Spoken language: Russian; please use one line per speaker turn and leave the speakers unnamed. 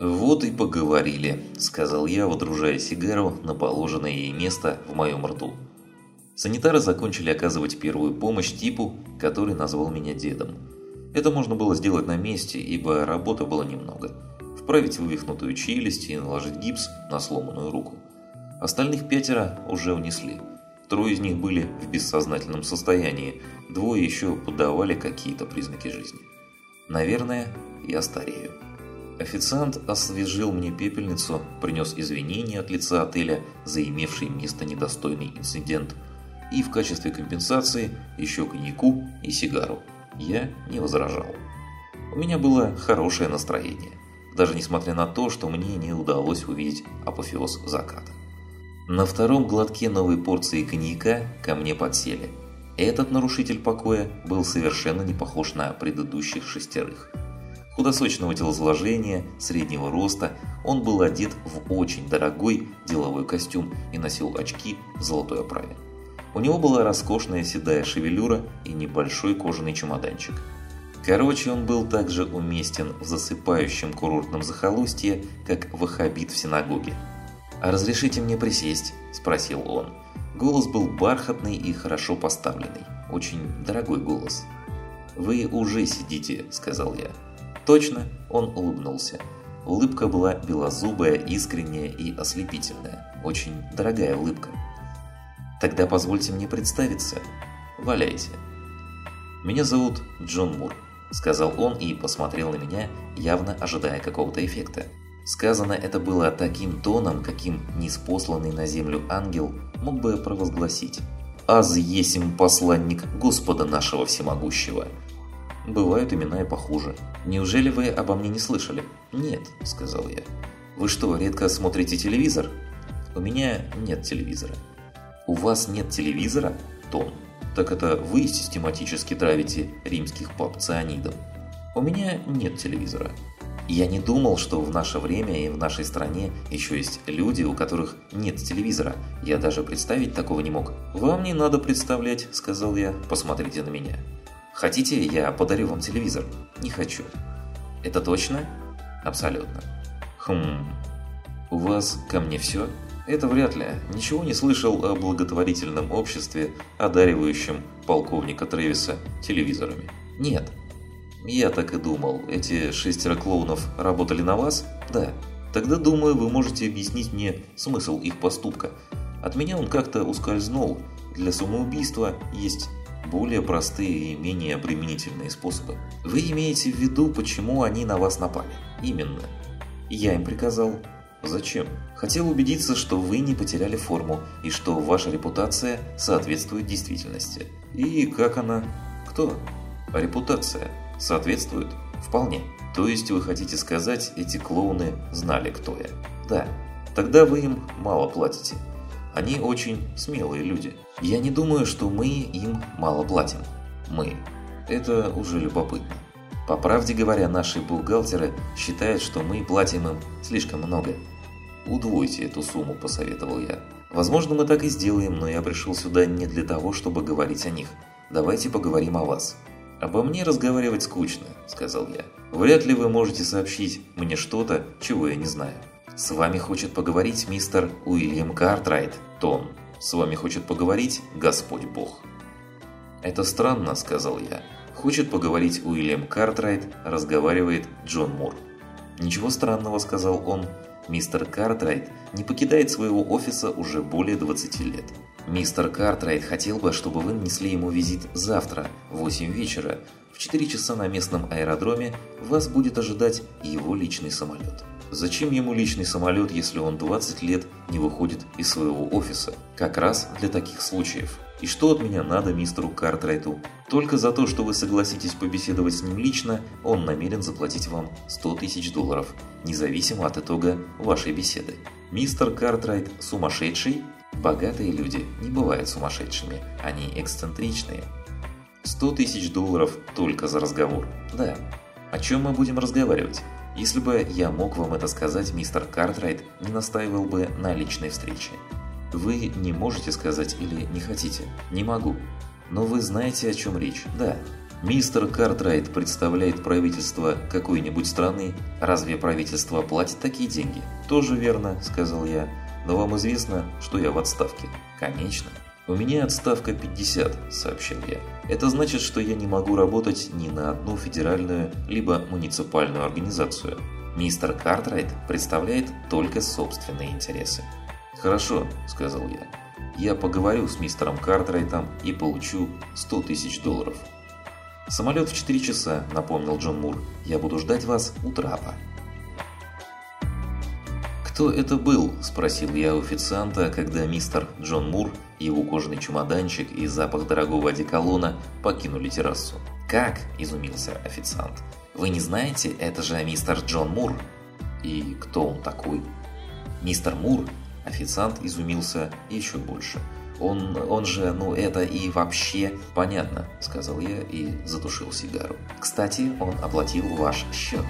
«Вот и поговорили», – сказал я, водружая сигару на положенное ей место в моем рту. Санитары закончили оказывать первую помощь типу, который назвал меня дедом. Это можно было сделать на месте, ибо работы было немного. Вправить вывихнутую челюсть и наложить гипс на сломанную руку. Остальных пятеро уже унесли. Трое из них были в бессознательном состоянии, двое еще подавали какие-то признаки жизни. Наверное, я старею. Официант освежил мне пепельницу, принес извинения от лица отеля за имевший место недостойный инцидент – и в качестве компенсации еще коньяку и сигару. Я не возражал. У меня было хорошее настроение, даже несмотря на то, что мне не удалось увидеть апофеоз заката. На втором глотке новой порции коньяка ко мне подсели. Этот нарушитель покоя был совершенно не похож на предыдущих шестерых. Худосочного телосложения, среднего роста, он был одет в очень дорогой деловой костюм и носил очки в золотой оправе. У него была роскошная седая шевелюра и небольшой кожаный чемоданчик. Короче, он был также уместен в засыпающем курортном захолустье, как ваххабит в синагоге. «А разрешите мне присесть?» – спросил он. Голос был бархатный и хорошо поставленный. Очень дорогой голос. «Вы уже сидите», – сказал я. «Точно?» – он улыбнулся. Улыбка была белозубая, искренняя и ослепительная. Очень дорогая улыбка. Тогда позвольте мне представиться. Валяйте. Меня зовут Джон Мур, сказал он и посмотрел на меня, явно ожидая какого-то эффекта. Сказано это было таким тоном, каким неспосланный на землю ангел мог бы провозгласить. «Аз есим посланник Господа нашего всемогущего». Бывают имена и похуже. Неужели вы обо мне не слышали? Нет, сказал я. Вы что, редко смотрите телевизор? У меня нет телевизора. У вас нет телевизора? Том. Так это вы систематически травите римских пап цианидом. У меня нет телевизора. Я не думал, что в наше время и в нашей стране еще есть люди, у которых нет телевизора. Я даже представить такого не мог. «Вам не надо представлять», — сказал я. «Посмотрите на меня». «Хотите, я подарю вам телевизор?» «Не хочу». «Это точно?» «Абсолютно». «Хм... У вас ко мне все?» Это вряд ли. Ничего не слышал о благотворительном обществе, одаривающем полковника Трэвиса телевизорами. Нет. Я так и думал. Эти шестеро клоунов работали на вас? Да. Тогда, думаю, вы можете объяснить мне смысл их поступка. От меня он как-то ускользнул. Для самоубийства есть более простые и менее обременительные способы. Вы имеете в виду, почему они на вас напали? Именно. Я им приказал Зачем? Хотел убедиться, что вы не потеряли форму и что ваша репутация соответствует действительности. И как она? Кто? Репутация. Соответствует? Вполне. То есть вы хотите сказать, эти клоуны знали, кто я? Да. Тогда вы им мало платите. Они очень смелые люди. Я не думаю, что мы им мало платим. Мы. Это уже любопытно. По правде говоря, наши бухгалтеры считают, что мы платим им слишком много. «Удвойте эту сумму», – посоветовал я. «Возможно, мы так и сделаем, но я пришел сюда не для того, чтобы говорить о них. Давайте поговорим о вас». «Обо мне разговаривать скучно», – сказал я. «Вряд ли вы можете сообщить мне что-то, чего я не знаю». «С вами хочет поговорить мистер Уильям Картрайт, Том. С вами хочет поговорить Господь Бог». «Это странно», – сказал я. «Хочет поговорить Уильям Картрайт, разговаривает Джон Мур». «Ничего странного», – сказал он. Мистер Картрайт не покидает своего офиса уже более 20 лет. Мистер Картрайт хотел бы, чтобы вы нанесли ему визит завтра, в 8 вечера. В 4 часа на местном аэродроме вас будет ожидать его личный самолет. Зачем ему личный самолет, если он 20 лет не выходит из своего офиса? Как раз для таких случаев. И что от меня надо мистеру Картрайту? Только за то, что вы согласитесь побеседовать с ним лично, он намерен заплатить вам 100 тысяч долларов, независимо от итога вашей беседы. Мистер Картрайт сумасшедший? Богатые люди не бывают сумасшедшими, они эксцентричные. 100 тысяч долларов только за разговор. Да. О чем мы будем разговаривать? Если бы я мог вам это сказать, мистер Картрайт не настаивал бы на личной встрече. Вы не можете сказать или не хотите? Не могу. Но вы знаете, о чем речь? Да. Мистер Картрайт представляет правительство какой-нибудь страны. Разве правительство платит такие деньги? Тоже верно, сказал я. Но вам известно, что я в отставке? Конечно. «У меня отставка 50», – сообщил я. «Это значит, что я не могу работать ни на одну федеральную, либо муниципальную организацию. Мистер Картрайт представляет только собственные интересы». «Хорошо», – сказал я. «Я поговорю с мистером Картрайтом и получу 100 тысяч долларов». «Самолет в 4 часа», – напомнил Джон Мур. «Я буду ждать вас у трапа». «Кто это был?» – спросил я у официанта, когда мистер Джон Мур, его кожаный чемоданчик и запах дорогого одеколона покинули террасу. «Как?» – изумился официант. «Вы не знаете, это же мистер Джон Мур». «И кто он такой?» «Мистер Мур?» – официант изумился еще больше. «Он, он же, ну это и вообще...» «Понятно», – сказал я и затушил сигару. «Кстати, он оплатил ваш счет».